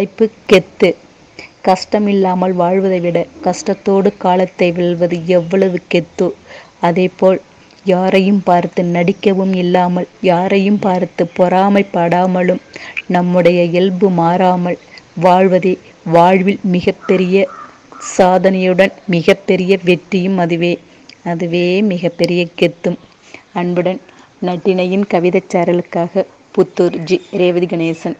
உழைப்பு கெத்து. கஷ்டமில்லாமல் வாழ்வதை விட கஷ்டத்தோடு காலத்தை வெல்வது எவ்வளவு கெத்து. அதேபோல் யாரையும் பார்த்து நடிக்கவும் இல்லாமல் யாரையும் பார்த்து பொறாமைப்படாமலும் நம்முடைய இயல்பு மாறாமல் வாழ்வதே வாழ்வில் மிகப்பெரிய சாதனையுடன் மிகப்பெரிய வெற்றியும் அதுவே அதுவே மிகப்பெரிய கெத்தும். அன்புடன் நட்டினையின் கவிதைச் சாரலுக்காக புத்தூர் ஜி. ரேவதி கணேசன்.